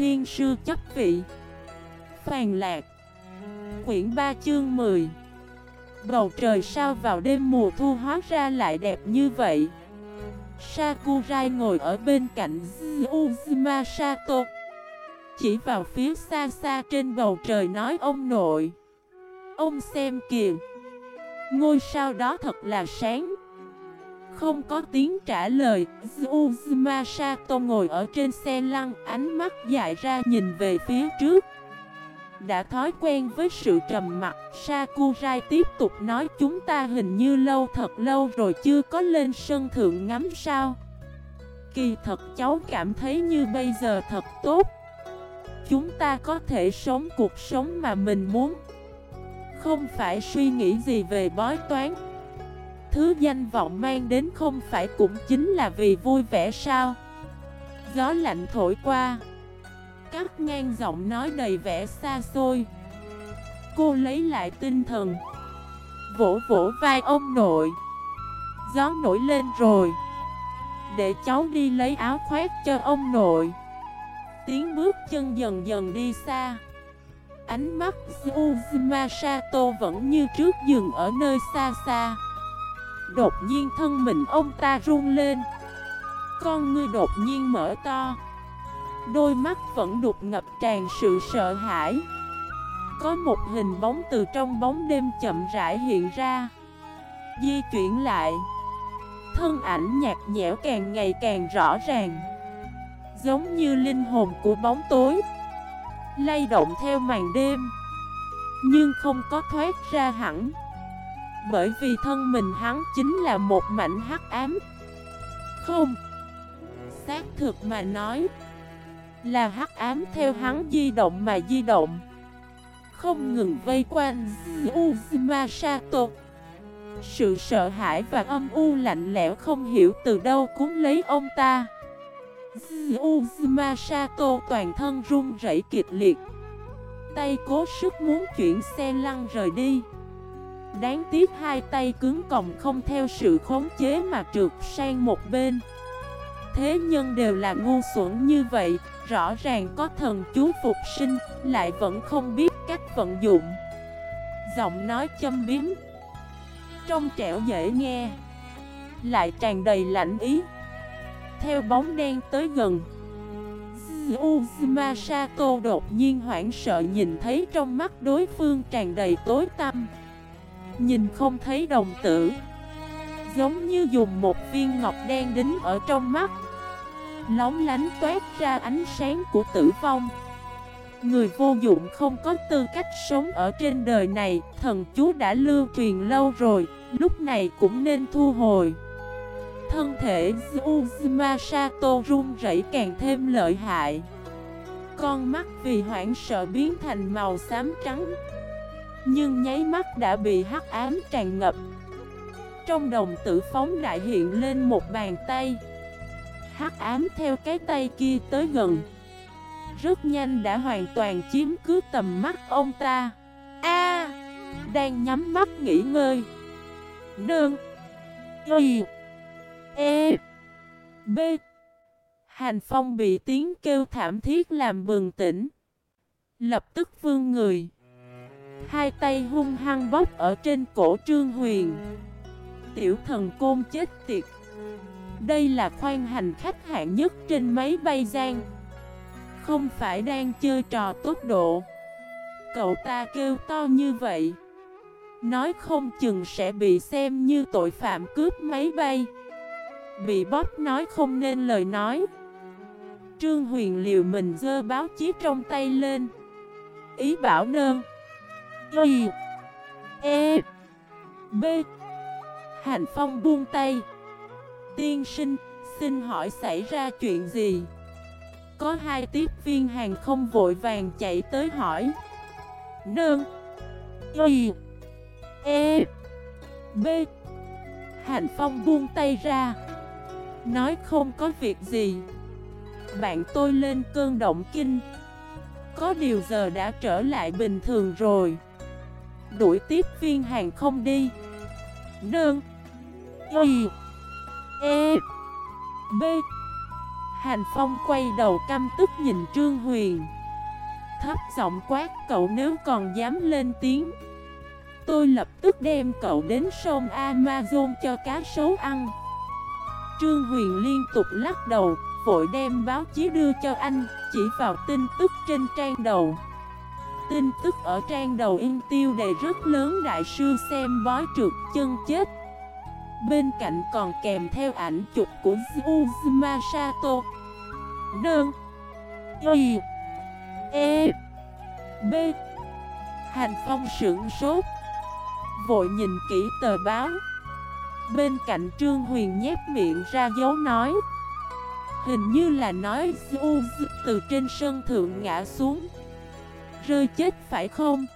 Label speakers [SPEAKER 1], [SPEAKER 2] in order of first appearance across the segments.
[SPEAKER 1] thiên sư chấp vị. Phàn lạc. Quyển 3 chương 10 Bầu trời sao vào đêm mùa thu hóa ra lại đẹp như vậy? Sakurai ngồi ở bên cạnh Uzuma Sato Chỉ vào phía xa xa trên bầu trời nói ông nội. Ông xem kìa. Ngôi sao đó thật là sáng. Không có tiếng trả lời Uzuma Sato ngồi ở trên xe lăn, Ánh mắt dại ra nhìn về phía trước. Đã thói quen với sự trầm mặc, Sakurai tiếp tục nói, chúng ta hình như lâu, thật lâu rồi chưa có lên sân thượng ngắm sao. Kỳ thật cháu cảm thấy như bây giờ thật tốt. Chúng ta có thể sống cuộc sống mà mình muốn. Không phải suy nghĩ gì về bói toán. Thứ danh vọng mang đến không phải cũng chính là vì vui vẻ sao? Gió lạnh thổi qua. Cắt ngang giọng nói đầy vẻ xa xôi. Cô lấy lại tinh thần. Vỗ vỗ vai ông nội. Gió nổi lên rồi. Để cháu đi lấy áo khoét cho ông nội. Tiếng bước chân dần dần đi xa. Ánh mắt Uzuma Sato vẫn như trước dừng ở nơi xa xa. Đột nhiên thân mình ông ta run lên. Con ngươi đột nhiên mở to. Đôi mắt vẫn đục ngập tràn sự sợ hãi. Có một hình bóng từ trong bóng đêm chậm rãi hiện ra. Di chuyển lại. Thân ảnh nhạt nhẽo càng ngày càng rõ ràng. Giống như linh hồn của bóng tối. Lay động theo màn đêm. Nhưng không có thoát ra hẳn. Bởi vì thân mình hắn chính là một mảnh hắc ám. Không. Xác thực mà nói, là hắc ám theo hắn di động mà di động. Không ngừng vây quanh Uzuma Sato Sự sợ hãi và âm u lạnh lẽo không hiểu từ đâu cuốn lấy ông ta. Uzuma Sato toàn thân run rẩy kịch liệt. Tay cố sức muốn chuyển xe lăn rời đi. Đáng tiếc hai tay cứng còng không theo sự khống chế mà trượt sang một bên. Thế nhân đều là ngu xuẩn như vậy, Rõ ràng có thần chú phục sinh, Lại vẫn không biết cách vận dụng. Giọng nói châm biếm. Trong trẻo dễ nghe. Lại tràn đầy lạnh ý. Theo bóng đen tới gần. Uzuma Sato đột nhiên hoảng sợ nhìn thấy trong mắt đối phương tràn đầy tối tăm. Nhìn không thấy đồng tử. Giống như dùng một viên ngọc đen đính ở trong mắt. Lóng lánh toát ra ánh sáng của tử vong. Người vô dụng không có tư cách sống ở trên đời này. Thần chú đã lưu truyền lâu rồi, Lúc này cũng nên thu hồi. Thân thể Uzuma Sato run rẩy càng thêm lợi hại. Con mắt vì hoảng sợ biến thành màu xám trắng. Nhưng nháy mắt đã bị hắc ám tràn ngập. Trong đồng tử phóng đại hiện lên một bàn tay. Hắc ám theo cái tay kia tới gần. Rất nhanh đã hoàn toàn chiếm cứ tầm mắt ông ta. A! Đang nhắm mắt nghỉ ngơi. Đơn. Y. E. B. Hành Phong bị tiếng kêu thảm thiết làm bừng tỉnh. Lập tức vương người. Hai tay hung hăng bóp ở trên cổ Trương Huyền. Tiểu thần côn chết tiệt. Đây là khoan hành khách hạng nhất trên máy bay gian Không phải đang chơi trò tốc độ. Cậu ta kêu to như vậy. Nói không chừng sẽ bị xem như tội phạm cướp máy bay. Bị bóp nói không nên lời nói. Trương Huyền liều mình dơ báo chí trong tay lên. Ý bảo nơm Y E B. Hành Phong buông tay. Tiên sinh, xin hỏi xảy ra chuyện gì? Có hai tiếp viên hàng không vội vàng chạy tới hỏi. Nương. Y E B. Hành Phong buông tay ra. Nói không có việc gì. Bạn tôi lên cơn động kinh. Có điều giờ đã trở lại bình thường rồi. Đuổi tiếp viên hàng không đi. Nương. Y. E. B. Hành Phong quay đầu căm tức nhìn Trương Huyền. Thấp giọng quát, cậu nếu còn dám lên tiếng, Tôi lập tức đem cậu đến sông Amazon cho cá sấu ăn. Trương Huyền liên tục lắc đầu, Vội đem báo chí đưa cho anh, Chỉ vào tin tức trên trang đầu. Tin tức ở trang đầu in tiêu đề rất lớn Đại sư xem bói trượt chân chết. Bên cạnh còn kèm theo ảnh chụp của Uzuma Sato. Đơn. Y. E. B. Hành phong sưởng sốt. Vội nhìn kỹ tờ báo. Bên cạnh Trương Huyền nhép miệng ra dấu nói. Hình như là nói Uz từ trên sân thượng ngã xuống. Rơi chết phải không?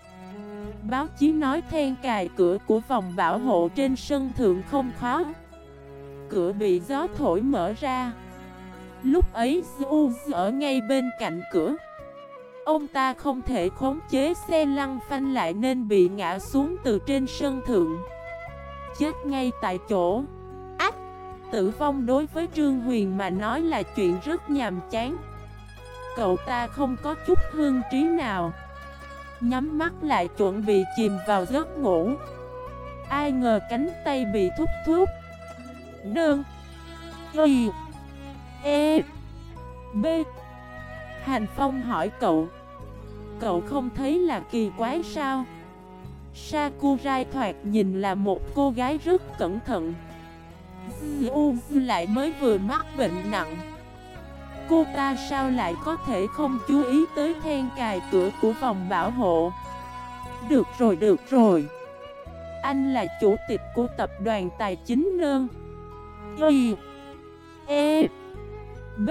[SPEAKER 1] Báo chí nói then cài cửa của vòng bảo hộ trên sân thượng không khó Cửa bị gió thổi mở ra. Lúc ấy Zeus ở ngay bên cạnh cửa. Ông ta không thể khống chế xe lăn phanh lại nên bị ngã xuống từ trên sân thượng. Chết ngay tại chỗ. Ách! Tử vong đối với Trương Huyền mà nói là chuyện rất nhàm chán. Cậu ta không có chút hương trí nào. Nhắm mắt lại chuẩn bị chìm vào giấc ngủ. Ai ngờ cánh tay bị thúc thúc. Nương. Y. E. B. Hành Phong hỏi cậu. Cậu không thấy là kỳ quái sao? Sakurai thoạt nhìn là một cô gái rất cẩn thận. U lại mới vừa mắc bệnh nặng. Cô ta sao lại có thể không chú ý tới then cài cửa của vòng bảo hộ? Được rồi được rồi. Anh là chủ tịch của tập đoàn tài chính nơn. Y E B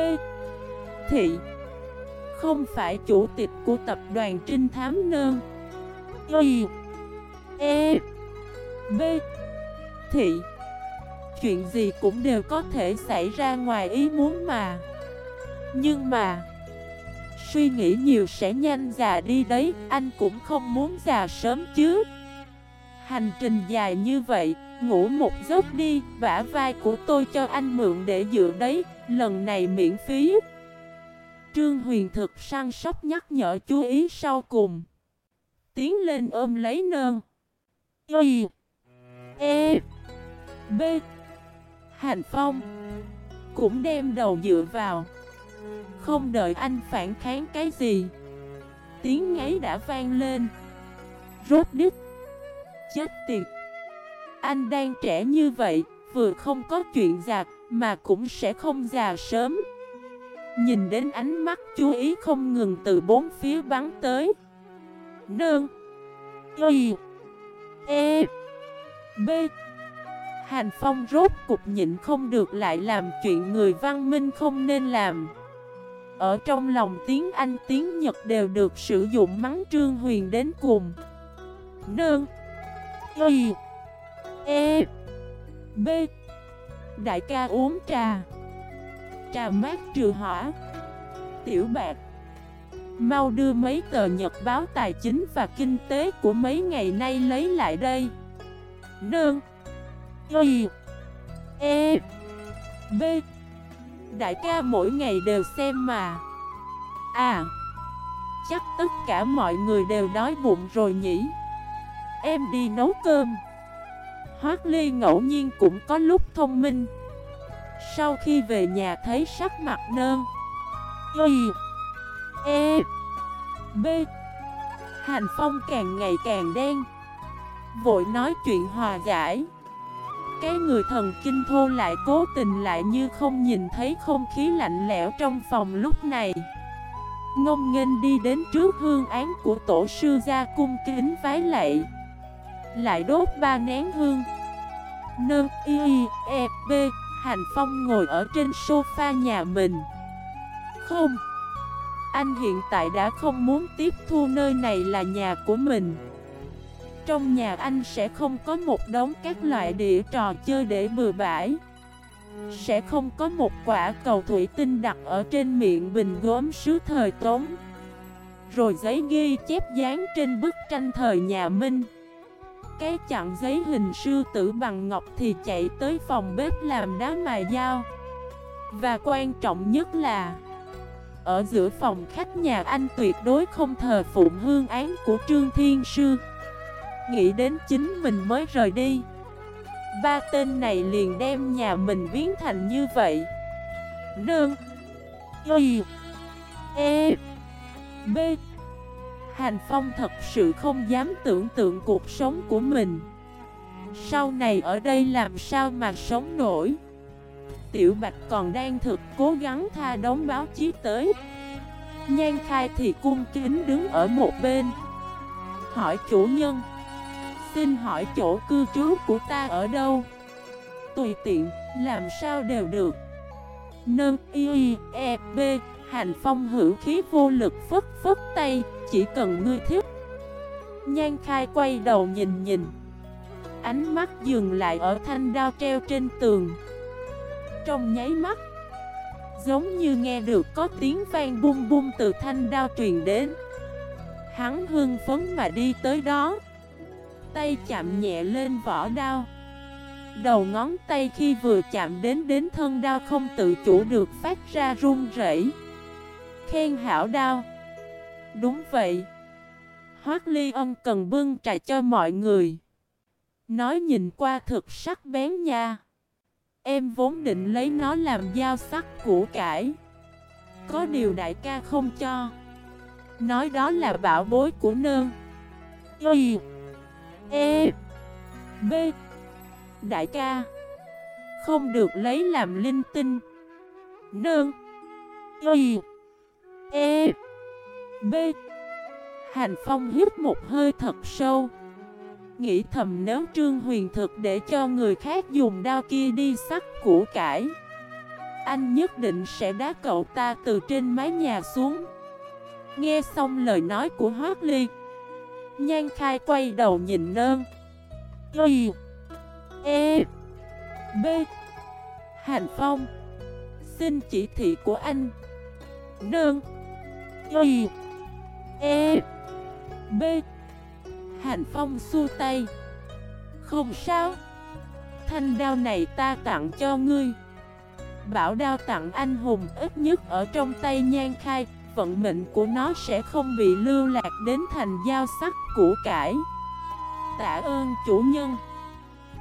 [SPEAKER 1] Thị Không phải chủ tịch của tập đoàn trinh thám nơn. Y E B Thị Chuyện gì cũng đều có thể xảy ra ngoài ý muốn mà. Nhưng mà, Suy nghĩ nhiều sẽ nhanh già đi đấy, Anh cũng không muốn già sớm chứ. Hành trình dài như vậy, Ngủ một giấc đi Vả vai của tôi cho anh mượn để dựa đấy, Lần này miễn phí. Trương Huyền thực săn sóc nhắc nhở chú ý sau cùng. Tiến lên ôm lấy nơn. Y E B. Hành Phong Cũng đem đầu dựa vào. Không đợi anh phản kháng cái gì, Tiếng ngáy đã vang lên. Rốt đứt Chết tiệt. Anh đang trẻ như vậy, Vừa không có chuyện giặc Mà cũng sẽ không già sớm. Nhìn đến ánh mắt chú ý không ngừng từ bốn phía bắn tới. Nương, Y E B. Hành Phong rốt cục nhịn không được lại làm chuyện người văn minh không nên làm. Ở trong lòng tiếng Anh, tiếng Nhật đều được sử dụng mắng Trương Huyền đến cùng. Nương Y E B. Đại ca uống trà. Trà mát trừ hỏa. Tiểu bạc, Mau đưa mấy tờ nhật báo tài chính và kinh tế của mấy ngày nay lấy lại đây. Nương Y E B. Đại ca mỗi ngày đều xem mà. À Chắc tất cả mọi người đều đói bụng rồi nhỉ? Em đi nấu cơm. Hoác Ly ngẫu nhiên cũng có lúc thông minh. Sau khi về nhà thấy sắc mặt nơ. Y E B. Hành Phong càng ngày càng đen. Vội nói chuyện hòa giải. Cái người thần kinh thô lại cố tình lại như không nhìn thấy không khí lạnh lẽo trong phòng lúc này. Ngông nghênh đi đến trước hương án của tổ sư gia cung kính vái lạy. Lại đốt ba nén hương. Nơ, y e b Hành Phong ngồi ở trên sofa nhà mình. Không. Anh hiện tại đã không muốn tiếp thu nơi này là nhà của mình. Trong nhà anh sẽ không có một đống các loại đĩa trò chơi để bừa bãi. Sẽ không có một quả cầu thủy tinh đặt ở trên miệng bình gốm sứ thời tốn Rồi giấy ghi chép dán trên bức tranh thời nhà Minh. Cái chặn giấy hình sư tử bằng ngọc thì chạy tới phòng bếp làm đá mài dao. Và quan trọng nhất là, Ở giữa phòng khách nhà anh tuyệt đối không thờ phụng hương án của Trương Thiên Sư. Nghĩ đến chính mình mới rời đi. Ba tên này liền đem nhà mình biến thành như vậy. Nương, Y E B. Hành Phong thật sự không dám tưởng tượng cuộc sống của mình. Sau này ở đây làm sao mà sống nổi? Tiểu Bạch còn đang thực cố gắng tha đóng báo chí tới. Nhan khai thì cung kính đứng ở một bên. Hỏi chủ nhân Xin hỏi chỗ cư trú của ta ở đâu? Tùy tiện, làm sao đều được. Nâng y e b Hành phong hữu khí vô lực phất phất tay Chỉ cần ngươi thích. Nhan khai quay đầu nhìn nhìn. Ánh mắt dừng lại ở thanh đao treo trên tường. Trong nháy mắt Giống như nghe được có tiếng vang bung bung từ thanh đao truyền đến. Hắn hưng phấn mà đi tới đó. Tay chạm nhẹ lên vỏ đao. Đầu ngón tay khi vừa chạm đến đến thân đao không tự chủ được phát ra run rẩy. Khen hảo đao. Đúng vậy. Hoác ly ân cần bưng trà cho mọi người. Nói nhìn qua thực sắc bén nha. Em vốn định lấy nó làm dao sắc của cải. Có điều đại ca không cho. Nói đó là bảo bối của nương. Y. E B. Đại ca. Không được lấy làm linh tinh. Nương, Y. E. B. Hành Phong hít một hơi thật sâu. Nghĩ thầm nếu Trương Huyền thực để cho người khác dùng đao kia đi sắc củ cải Anh nhất định sẽ đá cậu ta từ trên mái nhà xuống. Nghe xong lời nói của Hoác Ly Nhan khai quay đầu nhìn nơn Y E B. Hành Phong. Xin chỉ thị của anh. Nơn Y E B. Hành Phong xua tay. Không sao. Thanh đao này ta tặng cho ngươi. Bảo đao tặng anh hùng ít nhất ở trong tay nhan khai. Vận mệnh của nó sẽ không bị lưu lạc đến thành giao sắc của cải. Tạ ơn chủ nhân.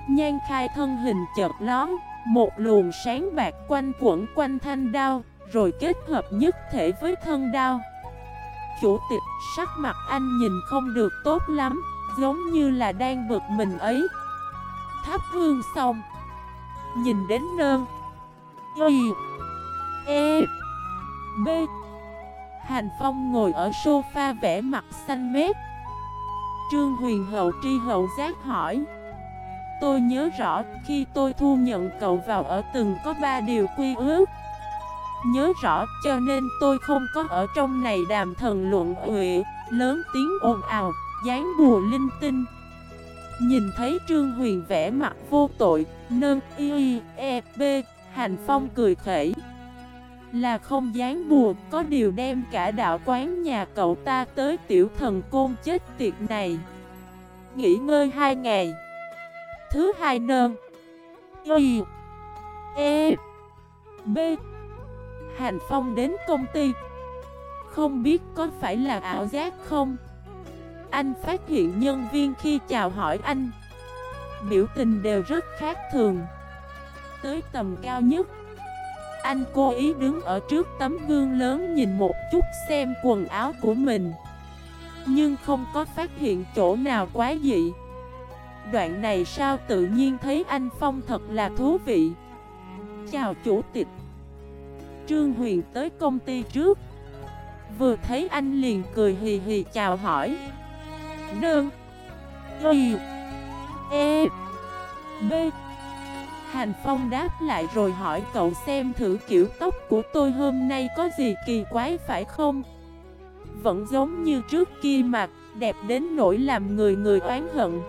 [SPEAKER 1] Nhan khai thân hình chợt lón, Một luồng sáng bạc quanh quẩn quanh thanh đao, Rồi kết hợp nhất thể với thân đao. Chủ tịch, sắc mặt anh nhìn không được tốt lắm, Giống như là đang bực mình ấy. Thắp hương xong. Nhìn đến nơn Y. E. B. Hành Phong ngồi ở sofa vẽ mặt xanh mét. Trương Huyền Hậu tri hậu giác hỏi Tôi nhớ rõ khi tôi thu nhận cậu vào ở từng có ba điều quy ước. Nhớ rõ cho nên tôi không có ở trong này đàm thần luận uệ Lớn tiếng ồn ào, dáng bùa linh tinh. Nhìn thấy Trương Huyền vẽ mặt vô tội Nâng y e b Hành Phong cười khẩy. Là không dán bùa Có điều đem cả đạo quán nhà cậu ta tới tiểu thần côn chết tiệt này. Nghỉ ngơi hai ngày. Thứ hai nơn Y. E. B. Hành Phong đến công ty. Không biết có phải là ảo giác không? Anh phát hiện nhân viên khi chào hỏi anh. Biểu tình đều rất khác thường. Tới tầm cao nhất. Anh cố ý đứng ở trước tấm gương lớn nhìn một chút xem quần áo của mình. Nhưng không có phát hiện chỗ nào quá dị. Đoạn này sao tự nhiên thấy anh Phong thật là thú vị. Chào chủ tịch. Trương Huyền tới công ty trước. Vừa thấy anh liền cười hì hì chào hỏi. Nương. Y. E. B. Hành Phong đáp lại rồi hỏi cậu xem thử kiểu tóc của tôi hôm nay có gì kỳ quái phải không? Vẫn giống như trước kia mà, đẹp đến nỗi làm người người oán hận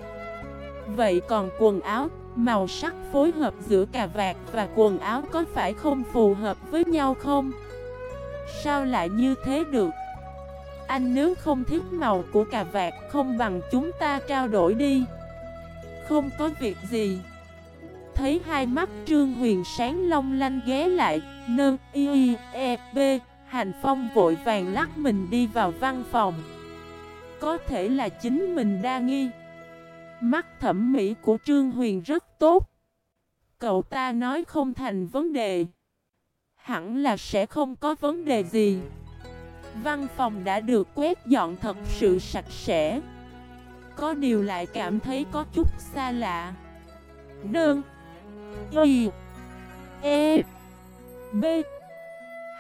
[SPEAKER 1] Vậy còn quần áo, màu sắc phối hợp giữa cà vạt và quần áo có phải không phù hợp với nhau không? Sao lại như thế được? Anh nếu không thích màu của cà vạt không bằng chúng ta trao đổi đi Không có việc gì Thấy hai mắt Trương Huyền sáng long lanh ghé lại Nơ y e b, Hành Phong vội vàng lắc mình đi vào văn phòng. Có thể là chính mình đa nghi. Mắt thẩm mỹ của Trương Huyền rất tốt. Cậu ta nói không thành vấn đề. Hẳn là sẽ không có vấn đề gì. Văn phòng đã được quét dọn thật sự sạch sẽ. Có điều lại cảm thấy có chút xa lạ. Nương Y E B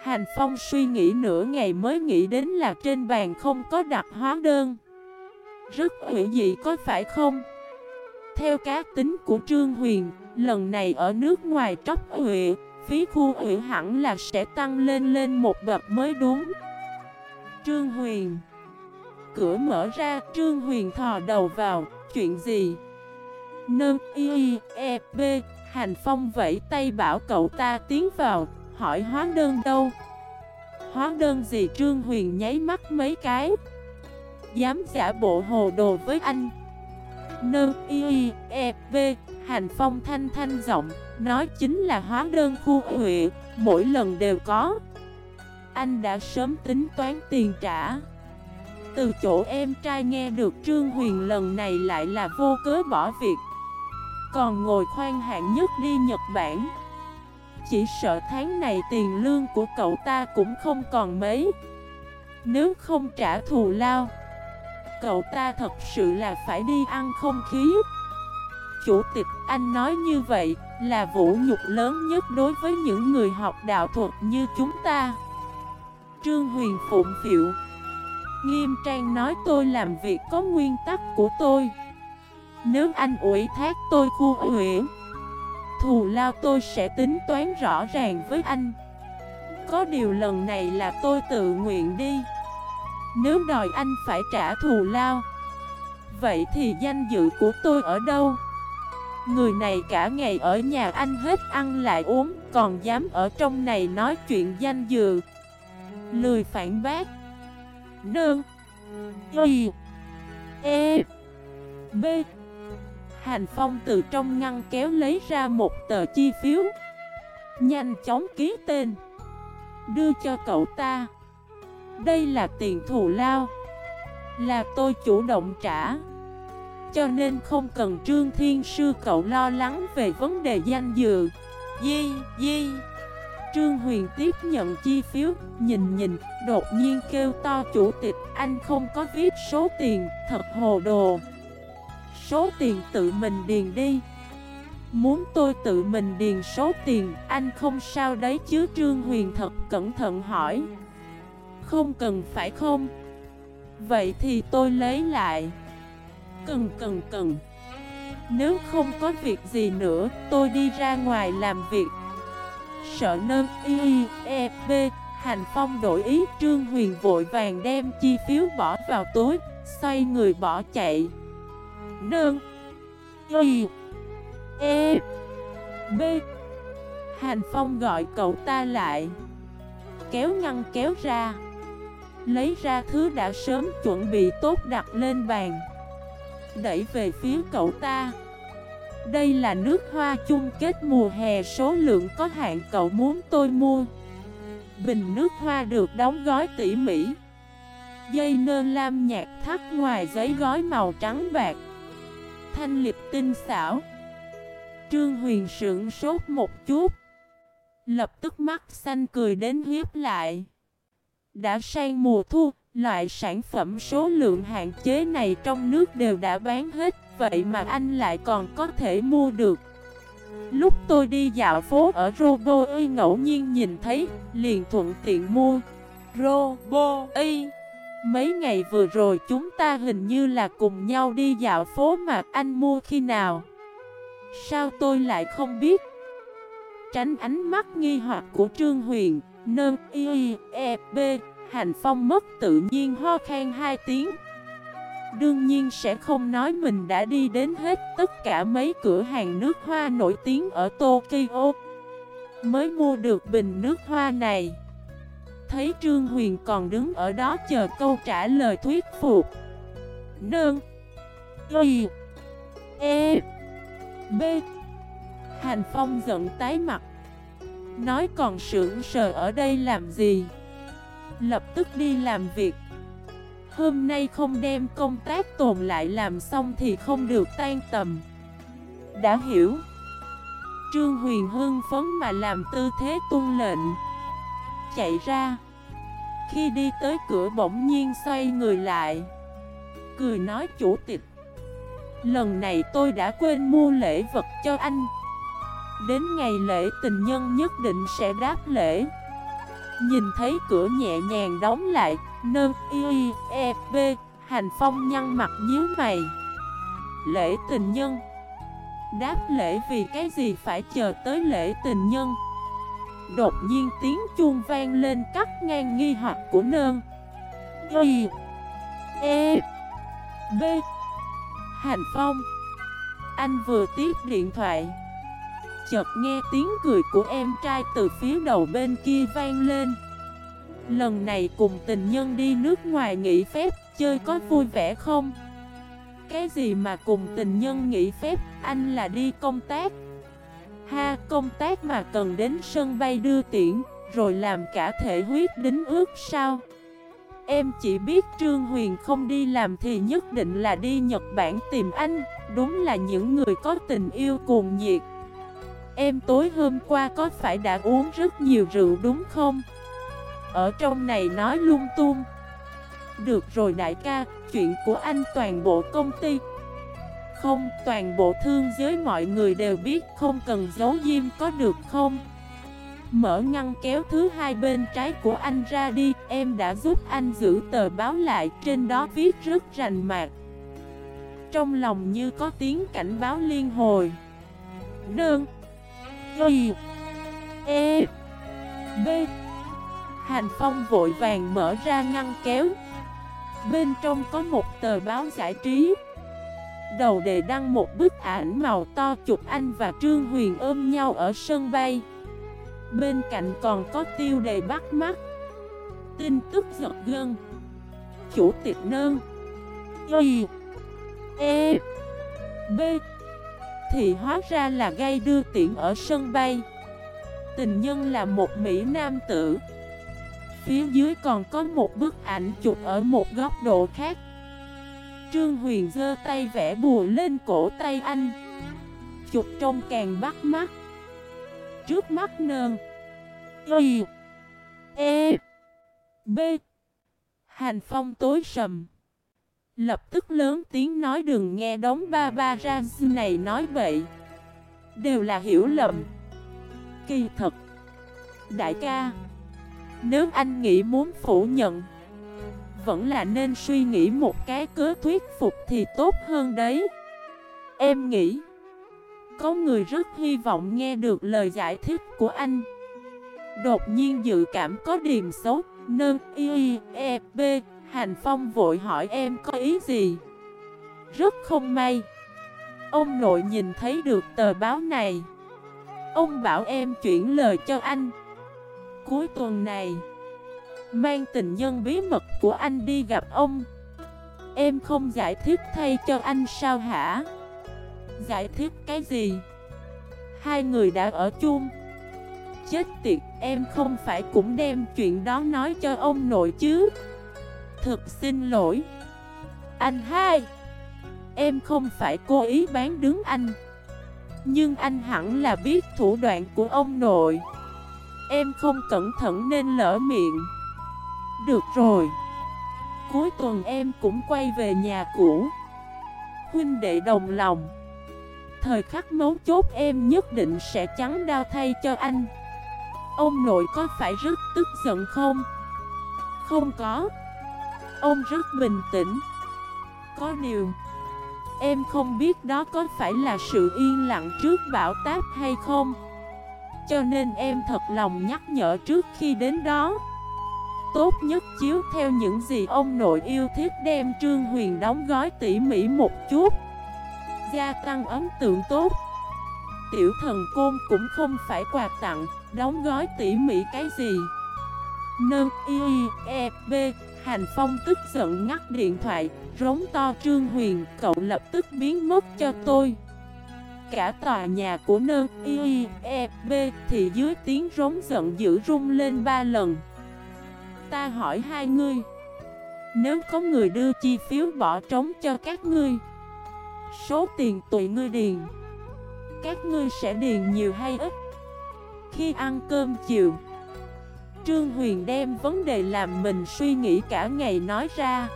[SPEAKER 1] Hành Phong suy nghĩ nửa ngày mới nghĩ đến là trên bàn không có đặt hóa đơn Rất hữu dị có phải không? Theo cá tính của Trương Huyền, lần này ở nước ngoài tróc huệ, phí khu huệ hẳn là sẽ tăng lên lên một bậc mới đúng Trương Huyền Cửa mở ra, Trương Huyền thò đầu vào, chuyện gì? Nâng y e b Hành Phong vẫy tay bảo cậu ta tiến vào, hỏi hóa đơn đâu? Hóa đơn gì Trương Huyền nháy mắt mấy cái? Dám giả bộ hồ đồ với anh? Nơ y e v Hành Phong thanh thanh giọng Nói chính là hóa đơn khu huệ Mỗi lần đều có Anh đã sớm tính toán tiền trả Từ chỗ em trai nghe được Trương Huyền lần này lại là vô cớ bỏ việc còn ngồi khoan hạng nhất đi Nhật Bản. Chỉ sợ tháng này tiền lương của cậu ta cũng không còn mấy. Nếu không trả thù lao, Cậu ta thật sự là phải đi ăn không khí. Chủ tịch, anh nói như vậy là vũ nhục lớn nhất đối với những người học đạo thuật như chúng ta. Trương Huyền phụng phiệu Nghiêm trang nói, tôi làm việc có nguyên tắc của tôi. Nếu anh ủy thác tôi khu huyện, Thù lao tôi sẽ tính toán rõ ràng với anh. Có điều lần này là tôi tự nguyện đi. Nếu đòi anh phải trả thù lao, Vậy thì danh dự của tôi ở đâu? Người này cả ngày ở nhà anh hết ăn lại uống, Còn dám ở trong này nói chuyện danh dự. Lười phản bác. Nương. Y. E. B. Hành Phong từ trong ngăn kéo lấy ra một tờ chi phiếu. Nhanh chóng ký tên. Đưa cho cậu ta. Đây là tiền thù lao. Là tôi chủ động trả. Cho nên không cần Trương Thiên Sư cậu lo lắng về vấn đề danh dự. Di, di. Trương Huyền tiếp nhận chi phiếu, nhìn nhìn, đột nhiên kêu to chủ tịch Anh không có viết số tiền, thật hồ đồ. Số tiền tự mình điền đi. Muốn tôi tự mình điền số tiền, anh không sao đấy chứ? Trương Huyền thật cẩn thận hỏi. Không cần phải không? Vậy thì tôi lấy lại. Cần cần cần. Nếu không có việc gì nữa Tôi đi ra ngoài làm việc. Sợ nơm y e b Hành Phong đổi ý Trương Huyền vội vàng đem chi phiếu bỏ vào túi Xoay người bỏ chạy. Nương. Y E. B. Hàn Phong gọi cậu ta lại. Kéo ngăn kéo ra. Lấy ra thứ đã sớm chuẩn bị tốt đặt lên bàn. Đẩy về phía cậu ta. Đây là nước hoa chung kết mùa hè, số lượng có hạn cậu muốn tôi mua. Bình nước hoa được đóng gói tỉ mỉ. Dây nơ lam nhạt thắt ngoài giấy gói màu trắng bạc. Thanh liệp tinh xảo. Trương Huyền sững sốt một chút. Lập tức mắt xanh cười đến hiếp lại. Đã sang mùa thu, Loại sản phẩm số lượng hạn chế này trong nước đều đã bán hết, Vậy mà anh lại còn có thể mua được. Lúc tôi đi dạo phố ở Robo ngẫu nhiên nhìn thấy, Liền thuận tiện mua. Robo Y Mấy ngày vừa rồi chúng ta hình như là cùng nhau đi dạo phố mà anh mua khi nào? Sao tôi lại không biết? Tránh ánh mắt nghi hoặc của Trương Huyền Nơ y e b Hành Phong mất tự nhiên ho khan hai tiếng. Đương nhiên sẽ không nói mình đã đi đến hết tất cả mấy cửa hàng nước hoa nổi tiếng ở Tokyo. Mới mua được bình nước hoa này. Thấy Trương Huyền còn đứng ở đó chờ câu trả lời thuyết phục. Nương, Y E B. Hành Phong giận tái mặt. Nói còn sưởng sờ ở đây làm gì? Lập tức đi làm việc. Hôm nay không đem công tác tồn lại làm xong thì không được tan tầm. Đã hiểu. Trương Huyền hưng phấn mà làm tư thế tuân lệnh. Chạy ra. Khi đi tới cửa bỗng nhiên xoay người lại. Cười nói, chủ tịch, Lần này tôi đã quên mua lễ vật cho anh. Đến ngày lễ tình nhân nhất định sẽ đáp lễ. Nhìn thấy cửa nhẹ nhàng đóng lại, Nơ, y e b Hành phong nhăn mặt nhíu mày. Lễ tình nhân? Đáp lễ vì cái gì phải chờ tới lễ tình nhân? Đột nhiên tiếng chuông vang lên cắt ngang nghi hoặc của nơn. Y E B. Hành Phong. Anh vừa tiếp điện thoại, Chợt nghe tiếng cười của em trai từ phía đầu bên kia vang lên. Lần này cùng tình nhân đi nước ngoài nghỉ phép, Chơi có vui vẻ không? Cái gì mà cùng tình nhân nghỉ phép, Anh là đi công tác. Ha công tác mà cần đến sân bay đưa tiễn Rồi làm cả thể huyết đính ước sao? Em chỉ biết Trương Huyền không đi làm thì nhất định là đi Nhật Bản tìm anh Đúng là những người có tình yêu cuồng nhiệt Em tối hôm qua có phải đã uống rất nhiều rượu đúng không? Ở trong này nói lung tung Được rồi đại ca, chuyện của anh toàn bộ công ty không, toàn bộ thương giới mọi người đều biết không cần giấu diêm có được không? Mở ngăn kéo thứ hai bên trái của anh ra đi Em đã giúp anh giữ tờ báo lại Trên đó viết rất rành mạc. Trong lòng như có tiếng cảnh báo liên hồi. Đơn Y E B. Hành Phong vội vàng mở ra ngăn kéo. Bên trong có một tờ báo giải trí. Đầu đề đăng một bức ảnh màu to chụp anh và Trương Huyền ôm nhau ở sân bay. Bên cạnh còn có tiêu đề bắt mắt. Tin tức giật gân. Chủ tịch nơn Y. E. B. Thì hóa ra là gây đưa tiện ở sân bay. Tình nhân là một Mỹ Nam tử. Phía dưới còn có một bức ảnh chụp ở một góc độ khác. Trương Huyền giơ tay vẽ bùa lên cổ tay anh. Chụp trông càng bắt mắt. Trước mắt nơn Y. E. B. Hành phong tối sầm. Lập tức lớn tiếng nói đừng nghe đống ba ba ra này nói vậy Đều là hiểu lầm. Kỳ thật. Đại ca, Nếu anh nghĩ muốn phủ nhận vẫn là nên suy nghĩ một cái cớ thuyết phục thì tốt hơn đấy. Em nghĩ, có người rất hy vọng nghe được lời giải thích của anh. Đột nhiên dự cảm có điểm xấu, Nâng y e b Hành Phong vội hỏi em có ý gì? Rất không may, Ông nội nhìn thấy được tờ báo này. Ông bảo em chuyển lời cho anh. Cuối tuần này Mang tình nhân bí mật của anh đi gặp ông. Em không giải thích thay cho anh sao hả? Giải thích cái gì? Hai người đã ở chung. Chết tiệt, em không phải cũng đem chuyện đó nói cho ông nội chứ? Thực xin lỗi. Anh hai Em không phải cố ý bán đứng anh. Nhưng anh hẳn là biết thủ đoạn của ông nội. Em không cẩn thận nên lỡ miệng. Được rồi. Cuối tuần em cũng quay về nhà cũ. Huynh đệ đồng lòng. Thời khắc mấu chốt em nhất định sẽ trắng đau thay cho anh. Ông nội có phải rất tức giận không? Không có. Ông rất bình tĩnh. Có điều, Em không biết đó có phải là sự yên lặng trước bão táp hay không. Cho nên em thật lòng nhắc nhở trước khi đến đó. Tốt nhất chiếu theo những gì ông nội yêu thích đem Trương Huyền đóng gói tỉ mỉ một chút. Gia tăng ấn tượng tốt. Tiểu thần côn cũng không phải quà tặng, đóng gói tỉ mỉ cái gì. Nâng y e b Hành Phong tức giận ngắt điện thoại, rống to Trương Huyền, cậu lập tức biến mất cho tôi. Cả tòa nhà của nơn y e b thì dưới tiếng rống giận dữ rung lên ba lần. Ta hỏi hai ngươi. Nếu có người đưa chi phiếu bỏ trống cho các ngươi, Số tiền tùy ngươi điền, Các ngươi sẽ điền nhiều hay ít? Khi ăn cơm chiều, Trương Huyền đem vấn đề làm mình suy nghĩ cả ngày nói ra.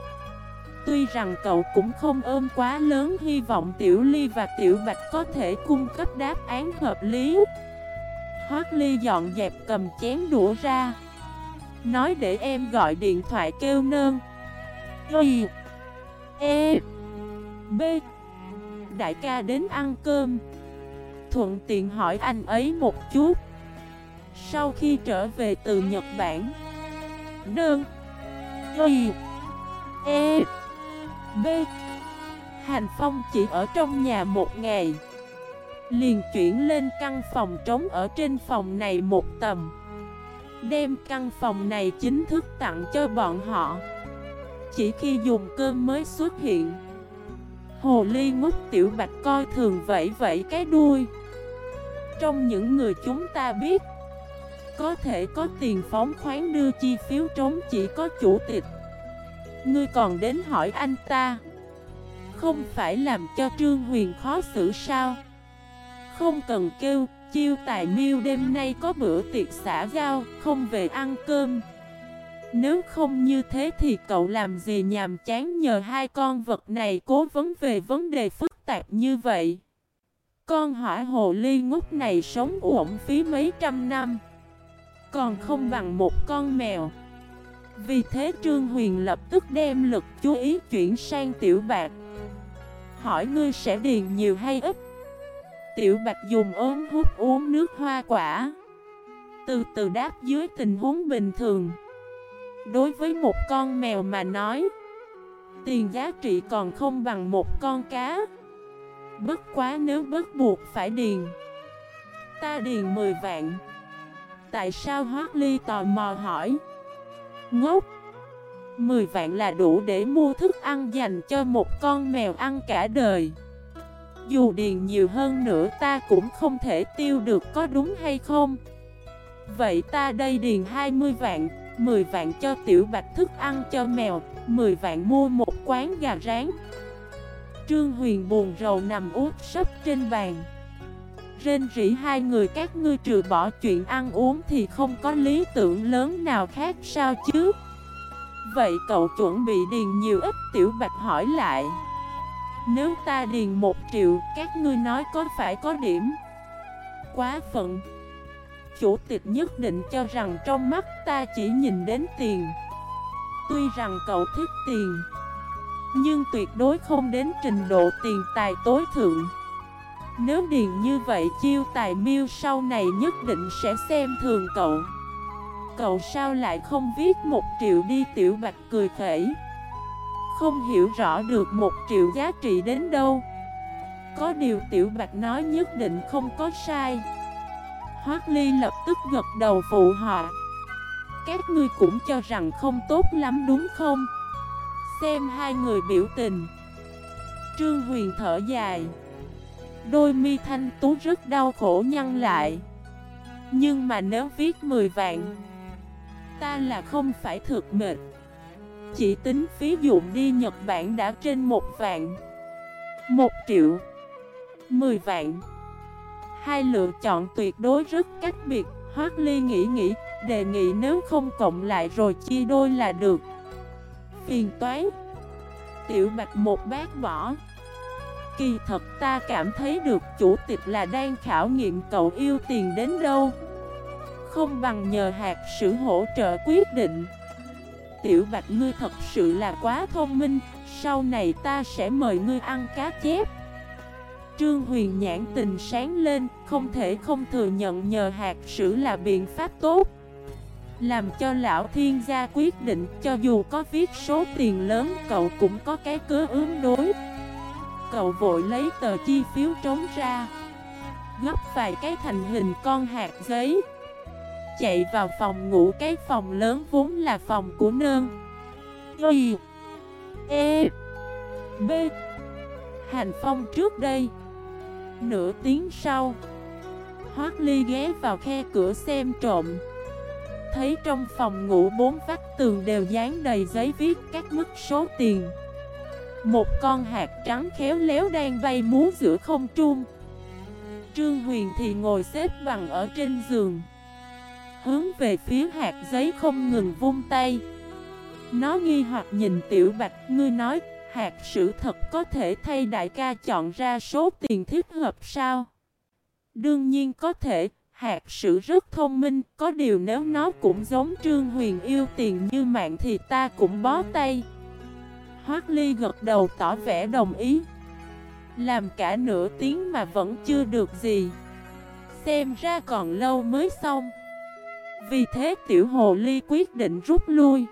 [SPEAKER 1] Tuy rằng cậu cũng không ôm quá lớn hy vọng Tiểu Ly và Tiểu Bạch có thể cung cấp đáp án hợp lý. Hoác Ly dọn dẹp cầm chén đũa ra. Nói để em gọi điện thoại kêu nơn Y E B. Đại ca đến ăn cơm. Thuận tiện hỏi anh ấy một chút. Sau khi trở về từ Nhật Bản. Nơn Y E B. Hành Phong chỉ ở trong nhà một ngày. Liền chuyển lên căn phòng trống ở trên phòng này một tầm Đem căn phòng này chính thức tặng cho bọn họ. Chỉ khi dùng cơm mới xuất hiện. Hồ ly ngút tiểu bạch coi thường vẫy vẫy cái đuôi. Trong những người chúng ta biết, Có thể có tiền phóng khoáng đưa chi phiếu trống chỉ có chủ tịch. Ngươi còn đến hỏi anh ta, Không phải làm cho Trương Huyền khó xử sao? Không cần kêu Chiêu tài miêu đêm nay có bữa tiệc xã giao, Không về ăn cơm. Nếu không như thế thì cậu làm gì nhàm chán nhờ hai con vật này cố vấn về vấn đề phức tạp như vậy? Con hỏa hồ ly ngốc này sống uổng phí mấy trăm năm, Còn không bằng một con mèo. Vì thế Trương Huyền lập tức đem lực chú ý chuyển sang Tiểu Bạc. Hỏi ngươi sẽ điền nhiều hay ít? Tiểu Bạch dùng ốm hút uống nước hoa quả. Từ từ đáp dưới tình huống bình thường. Đối với một con mèo mà nói, Tiền giá trị còn không bằng một con cá. Bất quá nếu bất buộc phải điền, Ta điền 10 vạn. Tại sao Hoác Ly tò mò hỏi? Ngốc 10 vạn là đủ để mua thức ăn dành cho một con mèo ăn cả đời. Dù điền nhiều hơn nữa ta cũng không thể tiêu được có đúng hay không? Vậy ta đây điền 20 vạn 10 vạn cho tiểu bạch thức ăn cho mèo 10 vạn mua một quán gà rán. Trương Huyền buồn rầu nằm út sấp trên bàn. Rên rỉ hai người các ngươi trừ bỏ chuyện ăn uống thì không có lý tưởng lớn nào khác sao chứ? Vậy cậu chuẩn bị điền nhiều ít, tiểu bạch hỏi lại. Nếu ta điền một triệu, các ngươi nói có phải có điểm? Quá phận. Chủ tịch nhất định cho rằng trong mắt ta chỉ nhìn đến tiền. Tuy rằng cậu thích tiền, Nhưng tuyệt đối không đến trình độ tiền tài tối thượng. Nếu điền như vậy, chiêu tài miêu sau này nhất định sẽ xem thường cậu. Cậu sao lại không viết một triệu đi, tiểu bạch cười khẩy? Không hiểu rõ được một triệu giá trị đến đâu. Có điều tiểu bạch nói nhất định không có sai. Hoác ly lập tức gật đầu phụ họ Các ngươi cũng cho rằng không tốt lắm đúng không? Xem hai người biểu tình. Trương Huyền thở dài. Đôi mi thanh tú rất đau khổ nhăn lại. Nhưng mà nếu viết 10 vạn, Ta là không phải thực mệt. Chỉ tính phí dụng đi Nhật Bản đã trên một vạn, một triệu 10 vạn. Hai lựa chọn tuyệt đối rất cách biệt Hoác Ly nghĩ nghĩ, Đề nghị nếu không cộng lại rồi chia đôi là được. Phiền toán Tiểu Bạch một bát bỏ. Kỳ thật ta cảm thấy được chủ tịch là đang khảo nghiệm cậu yêu tiền đến đâu. Không bằng nhờ hạt sử hỗ trợ quyết định. Tiểu Bạch ngươi thật sự là quá thông minh, Sau này ta sẽ mời ngươi ăn cá chép. Trương Huyền nhãn tình sáng lên, Không thể không thừa nhận nhờ hạt sử là biện pháp tốt. Làm cho lão thiên gia quyết định, Cho dù có viết số tiền lớn, Cậu cũng có cái cớ ứng đối. Cậu vội lấy tờ chi phiếu trống ra, Gấp vài cái thành hình con hạt giấy. Chạy vào phòng ngủ, cái phòng lớn vốn là phòng của nương. Y E B. Hành Phong trước đây, Nửa tiếng sau, Hoác Ly ghé vào khe cửa xem trộm. Thấy trong phòng ngủ bốn vách tường đều dán đầy giấy viết các mức số tiền. Một con hạt trắng khéo léo đang bay múa giữa không trung. Trương Huyền thì ngồi xếp bằng ở trên giường. Hướng về phía hạt giấy không ngừng vung tay. Nó nghi hoặc nhìn tiểu bạch, Ngươi nói, hạt sử thật có thể thay đại ca chọn ra số tiền thích hợp sao? Đương nhiên có thể, Hạt sử rất thông minh, Có điều nếu nó cũng giống Trương Huyền yêu tiền như mạng thì ta cũng bó tay. Hoác Ly gật đầu tỏ vẻ đồng ý. Làm cả nửa tiếng mà vẫn chưa được gì. Xem ra còn lâu mới xong. Vì thế Tiểu Hồ Ly quyết định rút lui.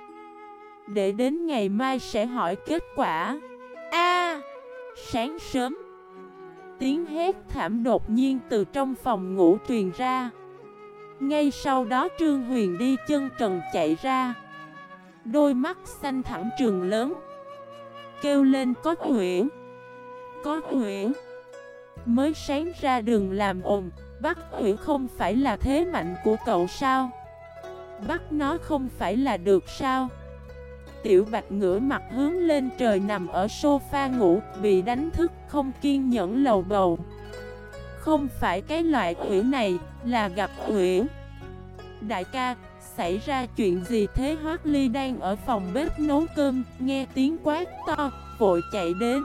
[SPEAKER 1] Để đến ngày mai sẽ hỏi kết quả. A, Sáng sớm. Tiếng hét thảm đột nhiên từ trong phòng ngủ truyền ra. Ngay sau đó Trương Huyền đi chân trần chạy ra. Đôi mắt xanh thẳng trường lớn. Kêu lên có huyễn Có huyễn Mới sáng ra đường làm ồn. Bắt huyễn không phải là thế mạnh của cậu sao? Bắt nó không phải là được sao Tiểu Bạch ngửa mặt hướng lên trời nằm ở sofa ngủ, bị đánh thức không kiên nhẫn lầu bầu. Không phải cái loại quỷ này, là gặp quỷ Đại ca, xảy ra chuyện gì thế Hoác Ly đang ở phòng bếp nấu cơm, nghe tiếng quát to, vội chạy đến.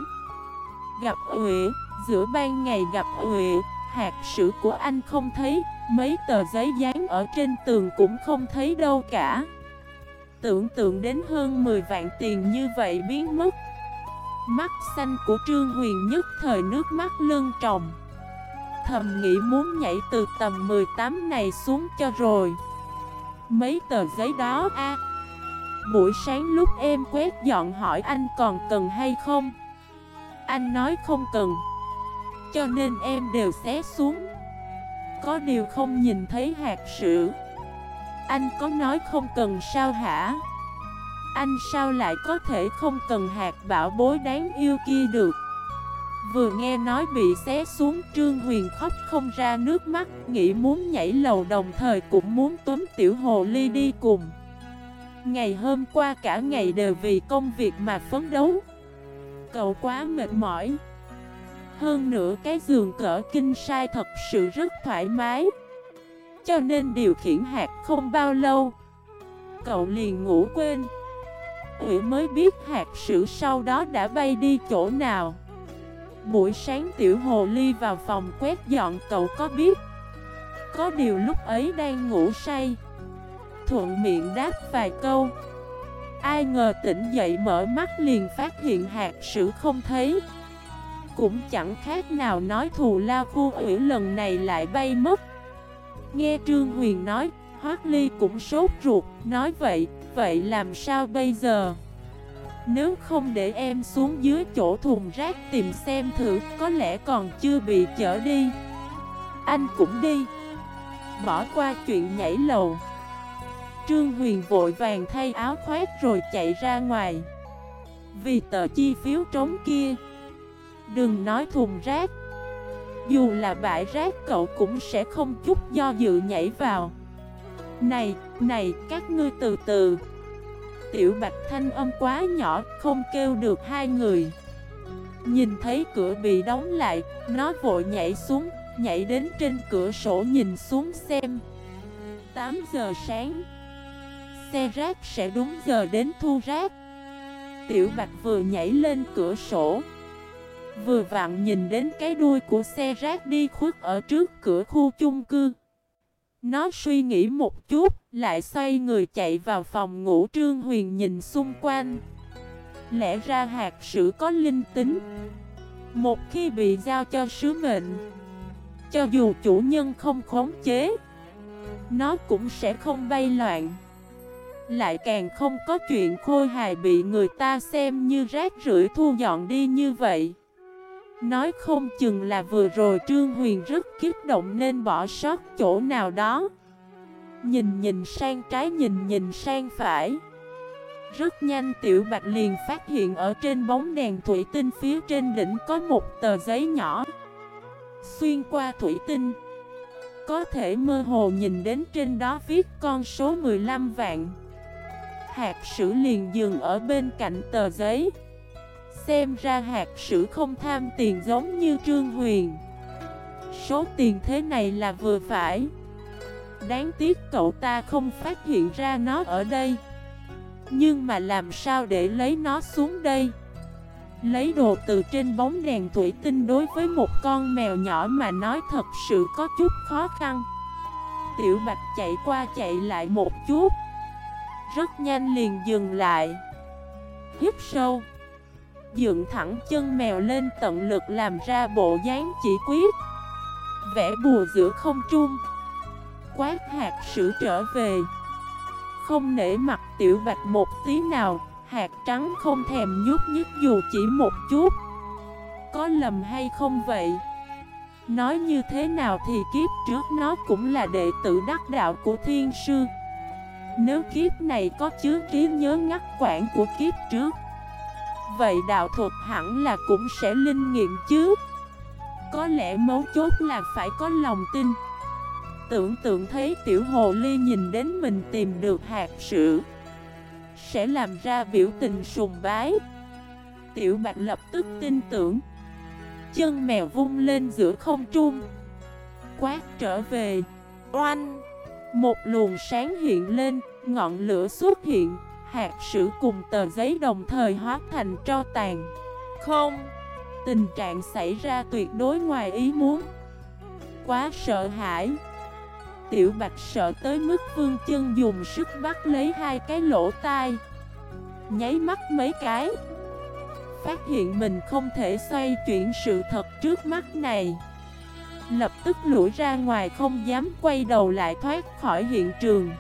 [SPEAKER 1] Gặp quỷ, giữa ban ngày gặp quỷ hạt sử của anh không thấy, mấy tờ giấy dán ở trên tường cũng không thấy đâu cả. Tưởng tượng đến hơn 10 vạn tiền như vậy biến mất. Mắt xanh của Trương Huyền nhất thời nước mắt lưng tròng. Thầm nghĩ muốn nhảy từ tầm 18 này xuống cho rồi. Mấy tờ giấy đó a? Buổi sáng lúc em quét dọn hỏi anh còn cần hay không? Anh nói không cần. Cho nên em đều xé xuống. Có điều không nhìn thấy hạt sữa. Anh có nói không cần sao hả? Anh sao lại có thể không cần hạt bảo bối đáng yêu kia được? Vừa nghe nói bị xé xuống, Trương Huyền khóc không ra nước mắt, Nghĩ muốn nhảy lầu đồng thời cũng muốn túm tiểu hồ ly đi cùng. Ngày hôm qua cả ngày đều vì công việc mà phấn đấu. Cậu quá mệt mỏi. Hơn nữa cái giường cỡ kinh sai thật sự rất thoải mái. Cho nên điều khiển hạt không bao lâu, Cậu liền ngủ quên. Ủy mới biết hạt sử sau đó đã bay đi chỗ nào. Buổi sáng tiểu hồ ly vào phòng quét dọn, cậu có biết? Có điều lúc ấy đang ngủ say. Thuận miệng đáp vài câu. Ai ngờ tỉnh dậy mở mắt liền phát hiện hạt sử không thấy. Cũng chẳng khác nào nói thù lao khu ủy lần này lại bay mất Nghe Trương Huyền nói, Hoác Ly cũng sốt ruột, nói vậy, vậy làm sao bây giờ? Nếu không để em xuống dưới chỗ thùng rác tìm xem thử, có lẽ còn chưa bị chở đi. Anh cũng đi. Bỏ qua chuyện nhảy lầu. Trương Huyền vội vàng thay áo khoét rồi chạy ra ngoài. Vì tờ chi phiếu trống kia. Đừng nói thùng rác. Dù là bãi rác cậu cũng sẽ không chút do dự nhảy vào. Này, này, các ngươi từ từ. Tiểu bạch thanh âm quá nhỏ, không kêu được hai người. Nhìn thấy cửa bị đóng lại, nó vội nhảy xuống, nhảy đến trên cửa sổ nhìn xuống xem. 8 giờ sáng. Xe rác sẽ đúng giờ đến thu rác. Tiểu bạch vừa nhảy lên cửa sổ. Vừa vặn nhìn đến cái đuôi của xe rác đi khuất ở trước cửa khu chung cư. Nó suy nghĩ một chút, Lại xoay người chạy vào phòng ngủ Trương Huyền nhìn xung quanh. Lẽ ra hạt sử có linh tính. Một khi bị giao cho sứ mệnh, Cho dù chủ nhân không khống chế, Nó cũng sẽ không bay loạn. Lại càng không có chuyện khôi hài bị người ta xem như rác rưởi thu dọn đi như vậy. Nói không chừng là vừa rồi Trương Huyền rất kiếp động nên bỏ sót chỗ nào đó. Nhìn nhìn sang trái, nhìn nhìn sang phải. Rất nhanh Tiểu Bạch liền phát hiện ở trên bóng đèn thủy tinh phía trên đỉnh có một tờ giấy nhỏ. Xuyên qua thủy tinh, Có thể mơ hồ nhìn đến trên đó viết con số 15 vạn. Hạt sử liền dừng ở bên cạnh tờ giấy. Xem ra hạt sử không tham tiền giống như Trương Huyền. Số tiền thế này là vừa phải. Đáng tiếc cậu ta không phát hiện ra nó ở đây. Nhưng mà làm sao để lấy nó xuống đây? Lấy đồ từ trên bóng đèn thủy tinh đối với một con mèo nhỏ mà nói thật sự có chút khó khăn. Tiểu Bạch chạy qua chạy lại một chút. Rất nhanh liền dừng lại. Hít sâu. Dựng thẳng chân mèo lên tận lực làm ra bộ dáng chỉ quyết. Vẽ bùa giữa không trung. Quát hạt sử trở về. Không nể mặt tiểu bạch một tí nào, Hạt trắng không thèm nhúc nhích dù chỉ một chút. Có lầm hay không vậy? Nói như thế nào thì kiếp trước nó cũng là đệ tử đắc đạo của thiên sư. Nếu kiếp này có chứa trí nhớ ngắt quãng của kiếp trước Vậy đạo thuật hẳn là cũng sẽ linh nghiệm chứ. Có lẽ mấu chốt là phải có lòng tin. Tưởng tượng thấy tiểu hồ ly nhìn đến mình tìm được hạt sữa, Sẽ làm ra biểu tình sùng bái. Tiểu bạch lập tức tin tưởng. Chân mèo vung lên giữa không trung, Quát trở về. Oanh! Một luồng sáng hiện lên, Ngọn lửa xuất hiện. Hạt sử cùng tờ giấy đồng thời hóa thành tro tàn. Không. Tình trạng xảy ra tuyệt đối ngoài ý muốn. Quá sợ hãi. Tiểu Bạch sợ tới mức Vương chân dùng sức bắt lấy hai cái lỗ tai. Nháy mắt mấy cái. Phát hiện mình không thể xoay chuyển sự thật trước mắt này. Lập tức lủi ra ngoài không dám quay đầu lại thoát khỏi hiện trường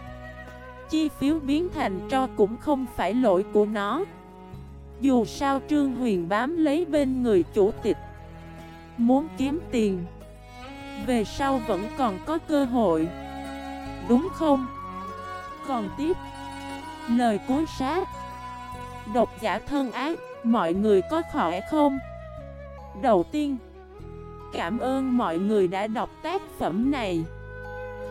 [SPEAKER 1] Chi phiếu biến thành tro cũng không phải lỗi của nó. Dù sao Trương Huyền bám lấy bên người chủ tịch. Muốn kiếm tiền. Về sau vẫn còn có cơ hội. Đúng không? Còn tiếp. Lời cuối sát. Độc giả thân ác, Mọi người có khỏe không? Đầu tiên, Cảm ơn mọi người đã đọc tác phẩm này.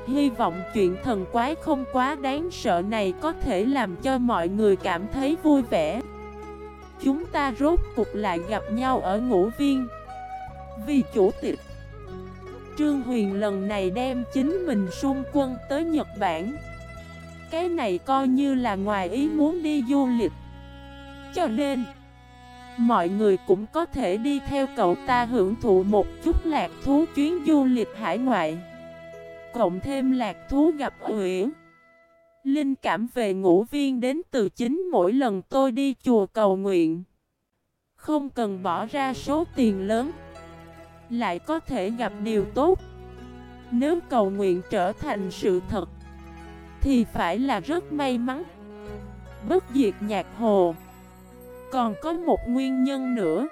[SPEAKER 1] Hy vọng chuyện thần quái không quá đáng sợ này có thể làm cho mọi người cảm thấy vui vẻ. Chúng ta rốt cuộc lại gặp nhau ở ngũ viên. Vì chủ tịch, Trương Huyền lần này đem chính mình xung quân tới Nhật Bản. Cái này coi như là ngoài ý muốn đi du lịch. Cho nên, Mọi người cũng có thể đi theo cậu ta hưởng thụ một chút lạc thú chuyến du lịch hải ngoại. Cộng thêm lạc thú gặp Uyển Linh cảm về ngũ viên đến từ chính mỗi lần tôi đi chùa cầu nguyện. Không cần bỏ ra số tiền lớn. Lại có thể gặp điều tốt. Nếu cầu nguyện trở thành sự thật, Thì phải là rất may mắn. Bất diệt nhạc hồ. Còn có một nguyên nhân nữa.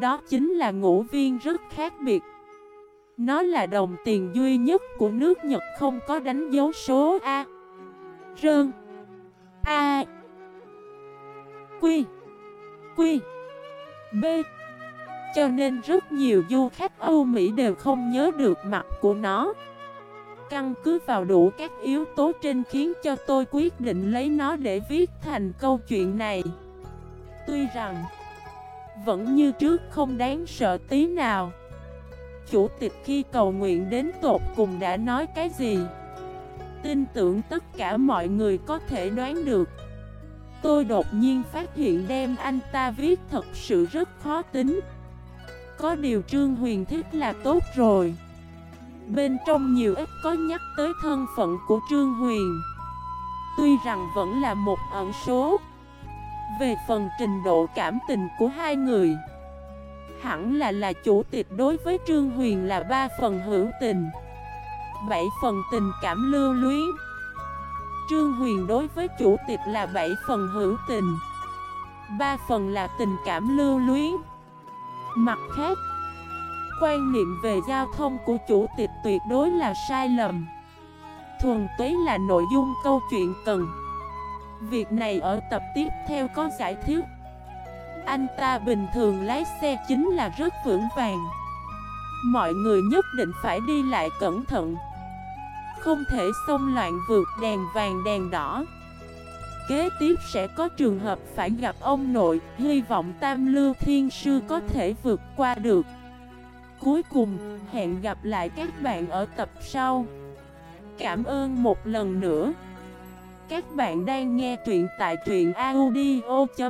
[SPEAKER 1] Đó chính là ngũ viên rất khác biệt nó là đồng tiền duy nhất của nước Nhật không có đánh dấu số A. Rơn. A. Quy. Quy. B. Cho nên rất nhiều du khách Âu Mỹ đều không nhớ được mặt của nó. Căn cứ vào đủ các yếu tố trên khiến cho tôi quyết định lấy nó để viết thành câu chuyện này. Tuy rằng, Vẫn như trước không đáng sợ tí nào chủ tịch khi cầu nguyện đến tột cùng đã nói cái gì? Tin tưởng tất cả mọi người có thể đoán được. Tôi đột nhiên phát hiện đem anh ta viết thật sự rất khó tính. Có điều Trương Huyền thích là tốt rồi. Bên trong nhiều ít có nhắc tới thân phận của Trương Huyền. Tuy rằng vẫn là một ẩn số. Về phần trình độ cảm tình của hai người Hẳn là là chủ tịch đối với Trương Huyền là ba phần hữu tình, bảy phần tình cảm lưu luyến. Trương Huyền đối với chủ tịch là bảy phần hữu tình, ba phần là tình cảm lưu luyến. Mặt khác, Quan niệm về giao thông của chủ tịch tuyệt đối là sai lầm, Thuần túy là nội dung câu chuyện cần. Việc này ở tập tiếp theo có giải thích anh ta bình thường lái xe chính là rất vững vàng. Mọi người nhất định phải đi lại cẩn thận. Không thể xông loạn vượt đèn vàng đèn đỏ. Kế tiếp sẽ có trường hợp phải gặp ông nội Hy vọng Tam Lưu Thiên Sư có thể vượt qua được. Cuối cùng, hẹn gặp lại các bạn ở tập sau. Cảm ơn một lần nữa. Các bạn đang nghe truyện tại truyện audio.fif